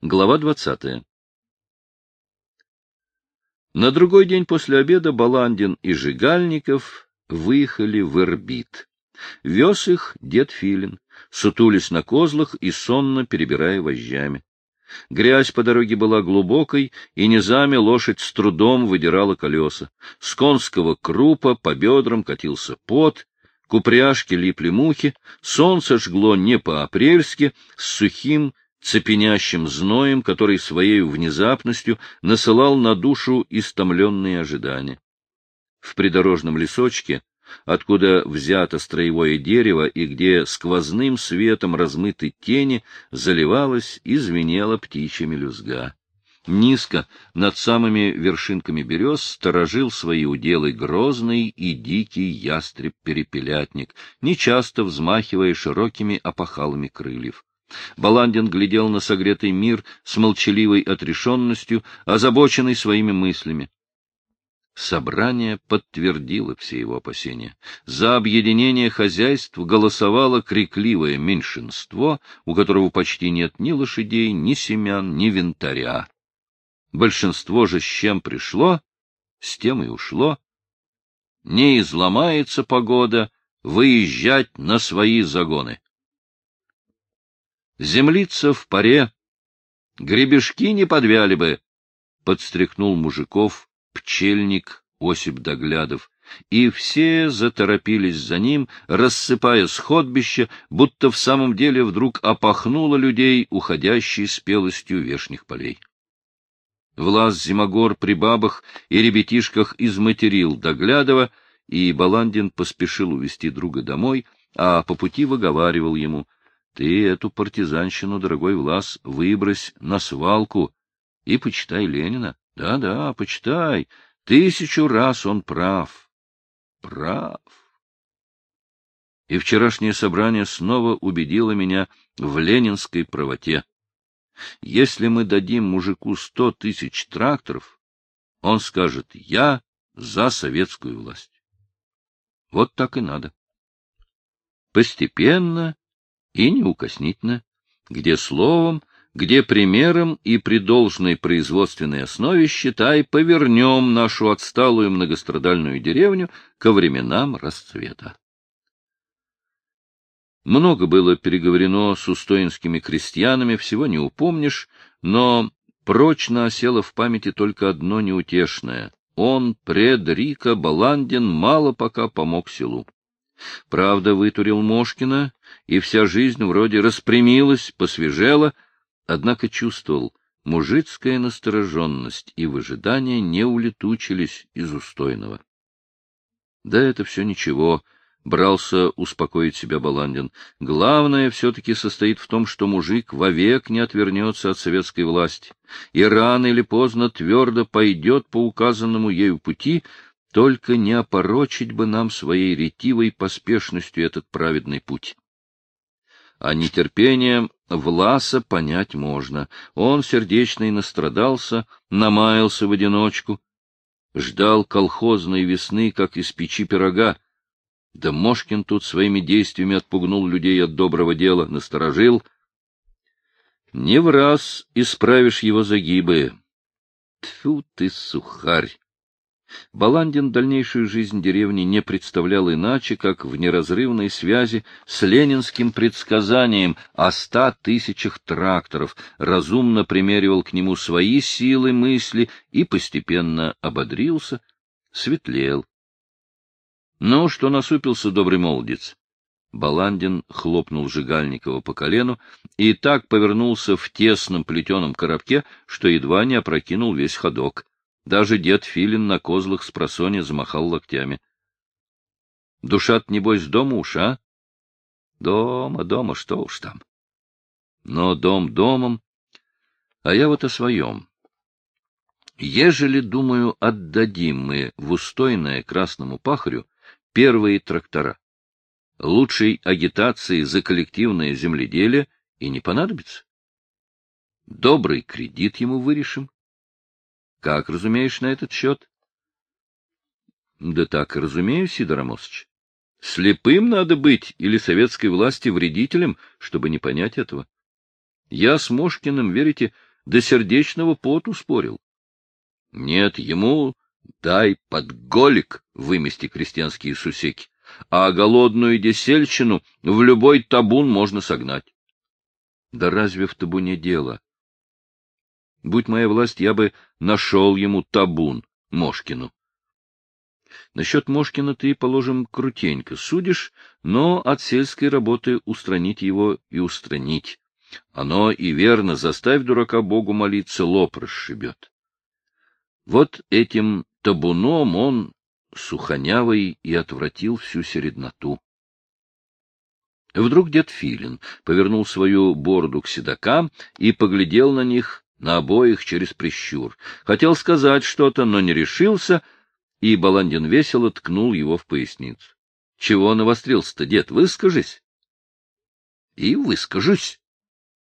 Глава двадцатая. На другой день после обеда Баландин и Жигальников выехали в Ирбит. Вез их дед Филин, сутулись на козлах и сонно перебирая вожжами. Грязь по дороге была глубокой, и низами лошадь с трудом выдирала колеса. С конского крупа по бедрам катился пот, к упряжке липли мухи, солнце жгло не по-апрельски, с сухим цепенящим зноем, который своей внезапностью насылал на душу истомленные ожидания. В придорожном лесочке, откуда взято строевое дерево и где сквозным светом размыты тени, заливалась и звенела птичья мелюзга. Низко, над самыми вершинками берез, сторожил свои уделы грозный и дикий ястреб-перепелятник, нечасто взмахивая широкими опахалами крыльев. Баландин глядел на согретый мир с молчаливой отрешенностью, озабоченный своими мыслями. Собрание подтвердило все его опасения. За объединение хозяйств голосовало крикливое меньшинство, у которого почти нет ни лошадей, ни семян, ни винтаря. Большинство же с чем пришло, с тем и ушло. Не изломается погода, выезжать на свои загоны. Землица в паре, гребешки не подвяли бы, — подстряхнул мужиков пчельник Осип Доглядов, и все заторопились за ним, рассыпая сходбище, будто в самом деле вдруг опахнуло людей, уходящей спелостью вешних полей. Влас Зимогор при бабах и ребятишках изматерил Доглядова, и Баландин поспешил увести друга домой, а по пути выговаривал ему — ты эту партизанщину, дорогой Влас, выбрось на свалку и почитай Ленина. Да-да, почитай. Тысячу раз он прав. Прав. И вчерашнее собрание снова убедило меня в ленинской правоте. Если мы дадим мужику сто тысяч тракторов, он скажет «я за советскую власть». Вот так и надо. Постепенно и неукоснительно, где словом, где примером и при должной производственной основе, считай, повернем нашу отсталую многострадальную деревню ко временам расцвета. Много было переговорено с устоинскими крестьянами, всего не упомнишь, но прочно осело в памяти только одно неутешное. Он, пред Рика Баландин, мало пока помог селу. Правда, вытурил Мошкина, и вся жизнь вроде распрямилась, посвежела, однако чувствовал, мужицкая настороженность и выжидание не улетучились из устойного. Да это все ничего, брался успокоить себя Баландин. Главное все-таки состоит в том, что мужик вовек не отвернется от советской власти, и рано или поздно твердо пойдет по указанному ею пути, только не опорочить бы нам своей ретивой поспешностью этот праведный путь. А нетерпением Власа понять можно. Он сердечно и настрадался, намаялся в одиночку, ждал колхозной весны, как из печи пирога. Да Мошкин тут своими действиями отпугнул людей от доброго дела, насторожил. Не в раз исправишь его загибы. Тьфу ты, сухарь! Баландин дальнейшую жизнь деревни не представлял иначе, как в неразрывной связи с ленинским предсказанием о ста тысячах тракторов, разумно примеривал к нему свои силы мысли и постепенно ободрился, светлел. Ну, что насупился добрый молодец? Баландин хлопнул Жигальникова по колену и так повернулся в тесном плетеном коробке, что едва не опрокинул весь ходок. Даже дед Филин на козлах с просони замахал локтями. — Душа-то, небось, дома уж, а? — Дома, дома, что уж там. Но дом домом, а я вот о своем. Ежели, думаю, отдадим мы в устойное красному пахарю первые трактора, лучшей агитации за коллективное земледелие и не понадобится. Добрый кредит ему вырешим, как разумеешь на этот счет? Да так и разумею, Сидор Амосович. Слепым надо быть или советской власти вредителем, чтобы не понять этого. Я с Мошкиным, верите, до сердечного поту спорил. Нет, ему дай подголик вымести крестьянские сусеки, а голодную десельщину в любой табун можно согнать. Да разве в табуне дело? Будь моя власть, я бы нашел ему табун, Мошкину. Насчет Мошкина ты, положим, крутенько судишь, но от сельской работы устранить его и устранить. Оно и верно, заставь дурака Богу молиться, лоб расшибет. Вот этим табуном он, сухонявый, и отвратил всю середноту. Вдруг дед Филин повернул свою бороду к седокам и поглядел на них, на обоих через прищур. Хотел сказать что-то, но не решился, и Баландин весело ткнул его в поясницу. — Чего навострился-то, дед, выскажись? — И выскажусь.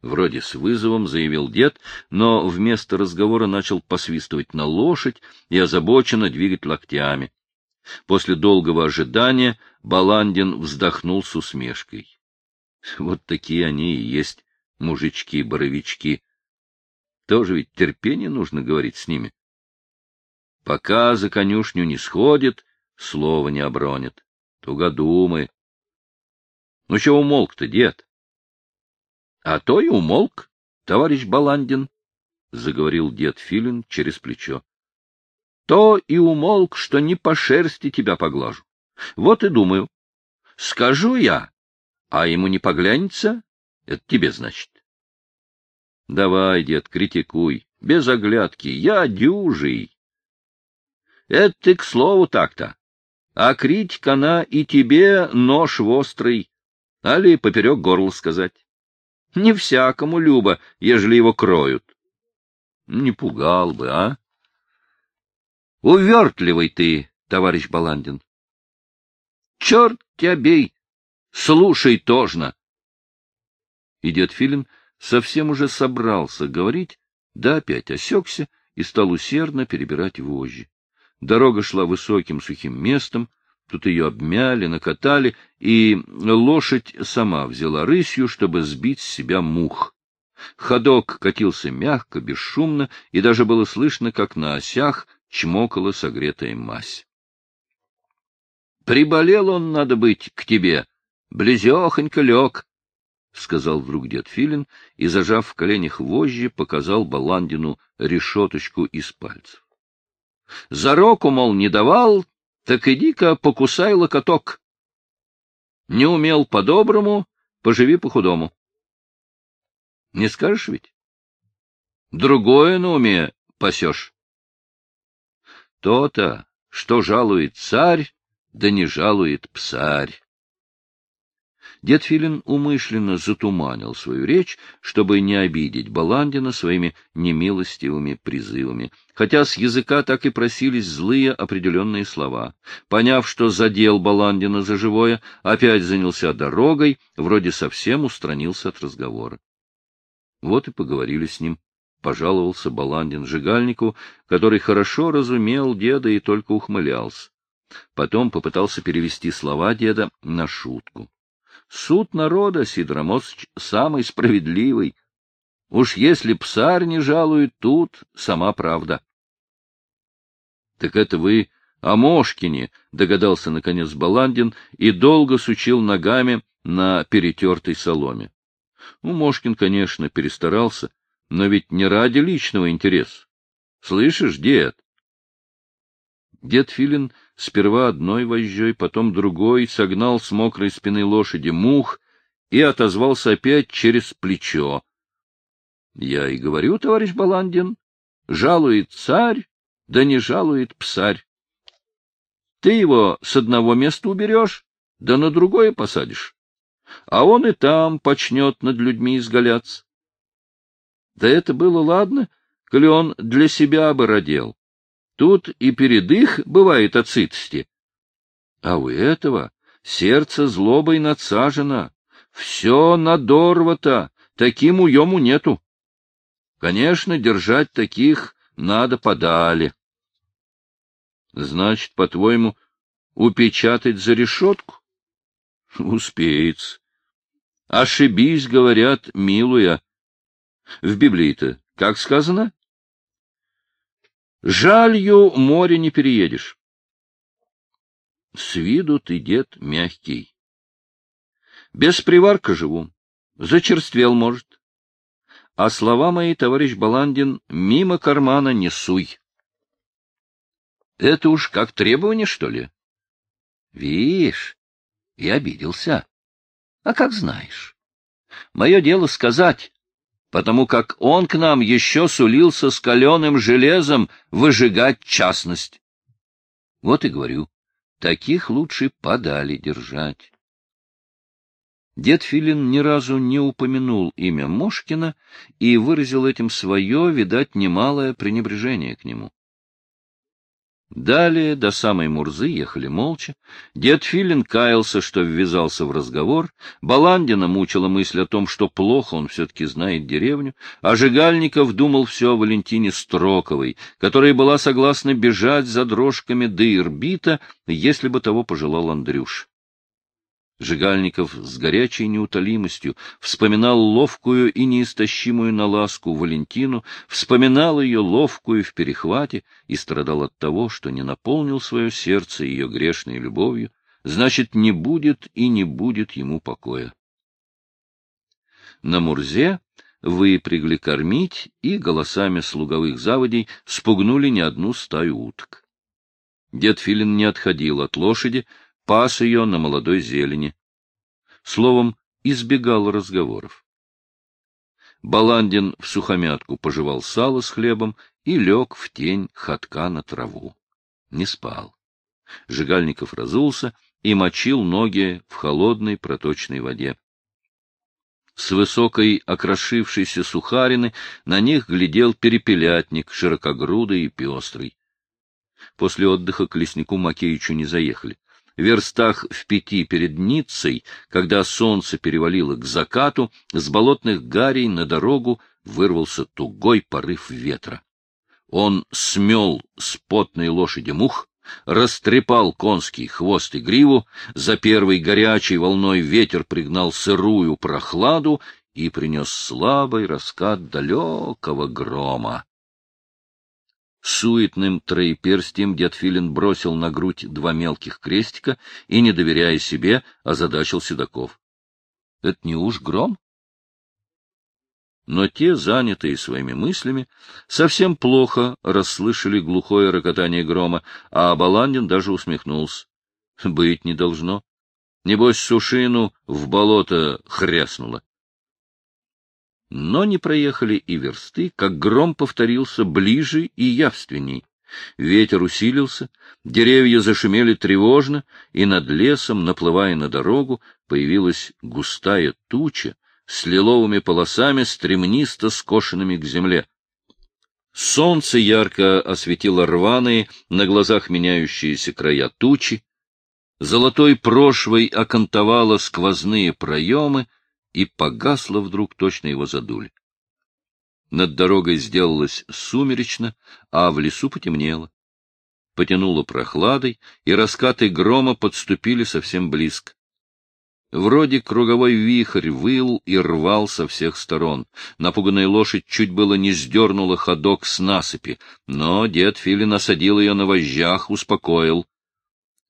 Вроде с вызовом заявил дед, но вместо разговора начал посвистывать на лошадь и озабоченно двигать локтями. После долгого ожидания Баландин вздохнул с усмешкой. Вот такие они и есть, мужички-боровички. Тоже ведь терпение нужно говорить с ними. Пока за конюшню не сходит, слова не обронит. Тугодумы. Ну, чего умолк-то, дед? — А то и умолк, товарищ Баландин, — заговорил дед Филин через плечо. — То и умолк, что не по шерсти тебя поглажу. Вот и думаю. Скажу я, а ему не поглянется, это тебе значит. — Давай, дед, критикуй, без оглядки, я дюжий. — Это ты к слову так-то. А критика она и тебе нож острый, али поперек горла сказать. Не всякому Люба, ежели его кроют. Не пугал бы, а? Увертливый ты, товарищ Баландин. Черт тебя бей! Слушай тожно. И дед Филин совсем уже собрался говорить, да опять осекся и стал усердно перебирать вожжи. Дорога шла высоким сухим местом, Тут ее обмяли, накатали, и лошадь сама взяла рысью, чтобы сбить с себя мух. Ходок катился мягко, бесшумно, и даже было слышно, как на осях чмокала согретая мазь. — Приболел он, надо быть, к тебе. Близехонько лег, — сказал вдруг дед Филин и, зажав в коленях вожжи, показал Баландину решеточку из пальцев. — За року, мол, не давал, так иди-ка покусай локоток. Не умел по-доброму, поживи по-худому. Не скажешь ведь? Другое на уме пасешь. То-то, что жалует царь, да не жалует псарь. Дед Филин умышленно затуманил свою речь, чтобы не обидеть Баландина своими немилостивыми призывами, хотя с языка так и просились злые определенные слова. Поняв, что задел Баландина за живое, опять занялся дорогой, вроде совсем устранился от разговора. Вот и поговорили с ним. Пожаловался Баландин Жигальнику, который хорошо разумел деда и только ухмылялся. Потом попытался перевести слова деда на шутку. Суд народа, Сидор Амосович, самый справедливый. Уж если псарь не жалует тут, сама правда. — Так это вы о Мошкине, — догадался наконец Баландин и долго сучил ногами на перетертой соломе. Ну, Мошкин, конечно, перестарался, но ведь не ради личного интереса. Слышишь, дед? Дед Филин сперва одной вожжой, потом другой согнал с мокрой спины лошади мух и отозвался опять через плечо. — Я и говорю, товарищ Баландин, жалует царь, да не жалует псарь. Ты его с одного места уберешь, да на другое посадишь, а он и там почнет над людьми изгаляться. Да это было ладно, коли он для себя бы родил. Тут и передых бывает от сытости. А у этого сердце злобой надсажено, все надорвато, таким уему нету. Конечно, держать таких надо подали. Значит, по-твоему, упечатать за решетку? Успеется. Ошибись, говорят, милуя. В Библии-то Как сказано? Жалью море не переедешь. С виду ты, дед, мягкий. Без приварка живу. Зачерствел, может. А слова мои, товарищ Баландин, мимо кармана не суй. Это уж как требование, что ли? Вишь, и обиделся. А как знаешь. Мое дело сказать, потому как он к нам еще сулился с каленым железом выжигать частность. Вот и говорю, таких лучше подали держать. Дед Филин ни разу не упомянул имя Мошкина и выразил этим свое, видать, немалое пренебрежение к нему. Далее до самой Мурзы ехали молча. Дед Филин каялся, что ввязался в разговор. Баландина мучила мысль о том, что плохо он все-таки знает деревню. А Жигальников думал все о Валентине Строковой, которая была согласна бежать за дрожками до Ирбита, если бы того пожелал Андрюш. Жигальников с горячей неутолимостью вспоминал ловкую и неистощимую наласку Валентину, вспоминал ее ловкую в перехвате и страдал от того, что не наполнил свое сердце ее грешной любовью, значит, не будет и не будет ему покоя. На Мурзе выпрягли кормить и голосами слуговых заводей спугнули не одну стаю уток. Дед Филин не отходил от лошади, пас ее на молодой зелени. Словом, избегал разговоров. Баландин в сухомятку пожевал сало с хлебом и лег в тень ходка на траву. Не спал. Жигальников разулся и мочил ноги в холодной проточной воде. С высокой окрошившейся сухарины на них глядел перепелятник, широкогрудый и пестрый. После отдыха к леснику Макеичу не заехали верстах в пяти перед Ниццей, когда солнце перевалило к закату, с болотных гарей на дорогу вырвался тугой порыв ветра. Он смел с потной лошади мух, растрепал конский хвост и гриву, за первой горячей волной ветер пригнал сырую прохладу и принес слабый раскат далекого грома. Суетным троеперстием дед Филин бросил на грудь два мелких крестика и, не доверяя себе, озадачил седаков. — Это не уж гром? Но те, занятые своими мыслями, совсем плохо расслышали глухое рокотание грома, а Баландин даже усмехнулся. — Быть не должно. Небось, сушину в болото хряснуло. Но не проехали и версты, как гром повторился ближе и явственней. Ветер усилился, деревья зашумели тревожно, и над лесом, наплывая на дорогу, появилась густая туча с лиловыми полосами, стремнисто скошенными к земле. Солнце ярко осветило рваные, на глазах меняющиеся края тучи, золотой прошвой окантовало сквозные проемы, и погасло вдруг, точно его задули. Над дорогой сделалось сумеречно, а в лесу потемнело. Потянуло прохладой, и раскаты грома подступили совсем близко. Вроде круговой вихрь выл и рвал со всех сторон. Напуганная лошадь чуть было не сдернула ходок с насыпи, но дед Филин осадил ее на вожжах, успокоил.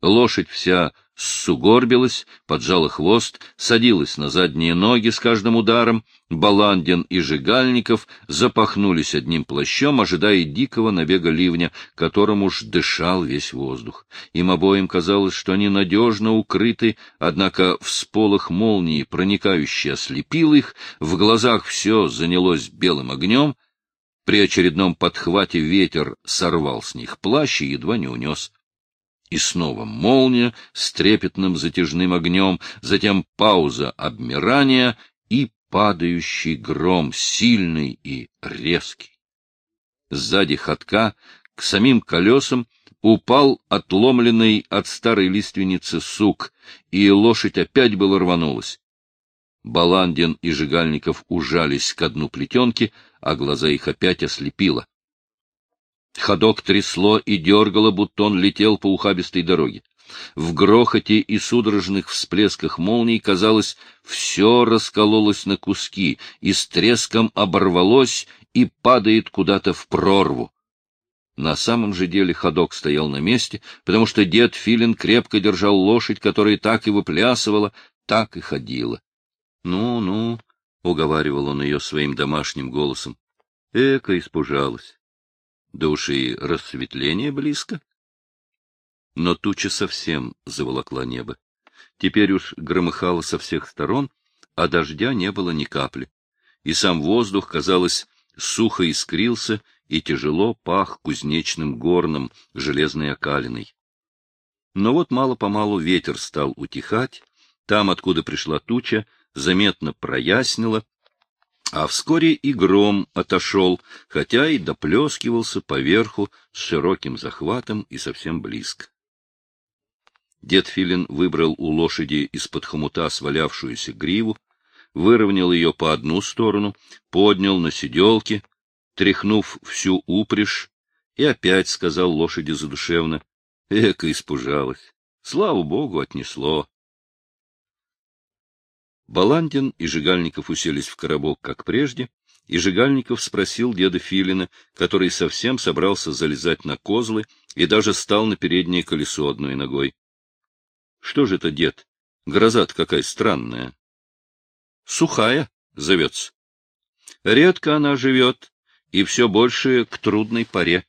Лошадь вся сугорбилась, поджала хвост, садилась на задние ноги с каждым ударом. Баландин и Жигальников запахнулись одним плащом, ожидая дикого набега ливня, которым уж дышал весь воздух. Им обоим казалось, что они надежно укрыты, однако всполох молнии, проникающий, ослепил их, в глазах все занялось белым огнем. При очередном подхвате ветер сорвал с них плащ и едва не унес. И снова молния с трепетным затяжным огнем, затем пауза обмирания и падающий гром, сильный и резкий. Сзади ходка к самим колесам упал отломленный от старой лиственницы сук, и лошадь опять было рванулась. Баландин и Жигальников ужались к дну плетенки, а глаза их опять ослепило. Ходок трясло и дергало, будто он летел по ухабистой дороге. В грохоте и судорожных всплесках молний, казалось, все раскололось на куски и с треском оборвалось и падает куда-то в прорву. На самом же деле ходок стоял на месте, потому что дед Филин крепко держал лошадь, которая так и выплясывала, так и ходила. «Ну, ну», — уговаривал он ее своим домашним голосом, — эко испужалась. Да уж и рассветление близко. Но туча совсем заволокла небо. Теперь уж громыхало со всех сторон, а дождя не было ни капли. И сам воздух, казалось, сухо искрился и тяжело пах кузнечным горном, железной окалиной. Но вот мало-помалу ветер стал утихать, там, откуда пришла туча, заметно прояснило, а вскоре и гром отошел, хотя и доплескивался поверху с широким захватом и совсем близко. Дед Филин выбрал у лошади из-под хомута свалявшуюся гриву, выровнял ее по одну сторону, поднял на сиделке, тряхнув всю упряжь, и опять сказал лошади задушевно, эко испужалась. Слава богу, отнесло. Баландин и Жигальников уселись в коробок, как прежде, и Жигальников спросил деда Филина, который совсем собрался залезать на козлы и даже стал на переднее колесо одной ногой. — Что же это, дед? Гроза какая странная. — Сухая зовется. Редко она живет, и все больше к трудной паре.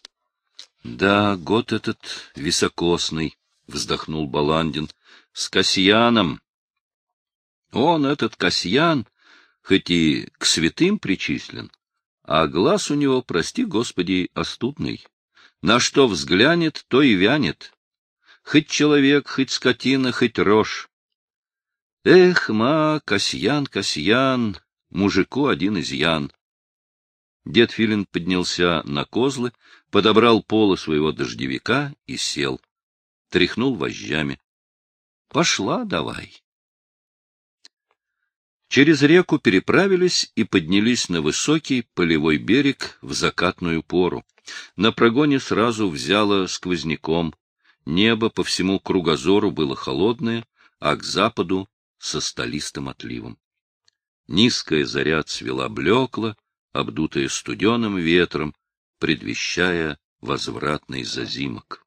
— Да, год этот високосный, — вздохнул Баландин, — с Касьяном он, этот Касьян, хоть и к святым причислен, а глаз у него, прости господи, остудный. На что взглянет, то и вянет. Хоть человек, хоть скотина, хоть рожь. Эх, ма, Касьян, Касьян, мужику один изъян. Дед Филин поднялся на козлы, подобрал полы своего дождевика и сел. Тряхнул вожжами. — Пошла давай. Через реку переправились и поднялись на высокий полевой берег в закатную пору. На прогоне сразу взяло сквозняком. Небо по всему кругозору было холодное, а к западу — со столистым отливом. Низкая заря цвела блекла, обдутая студеным ветром, предвещая возвратный зазимок.